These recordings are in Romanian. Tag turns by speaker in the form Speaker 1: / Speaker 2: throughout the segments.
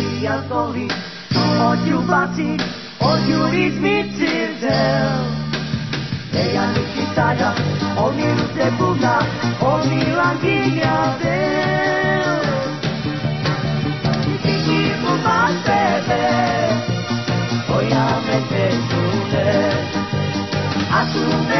Speaker 1: Maria Solis, ódio bate, ódio izmitizeu. Eia Nikitaya, o miru sebuna, o milagria deu. Kiki kubatebe, oia a asume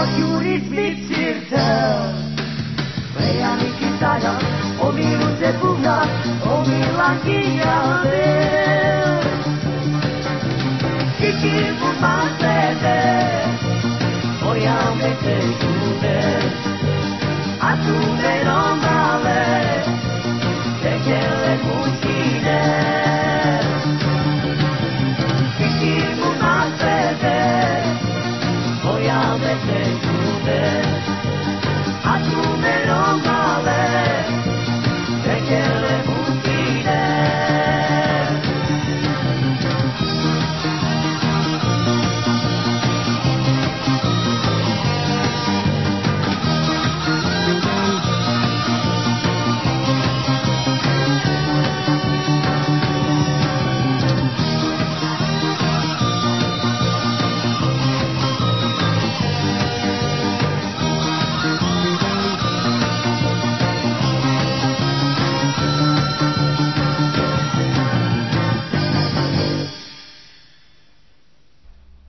Speaker 1: Od Jurić mi circe Preja mi kitanja O milu se bubna O milankinja ver Kiki bumba sebe Moja me te jube A tu me romale Te quiere muchina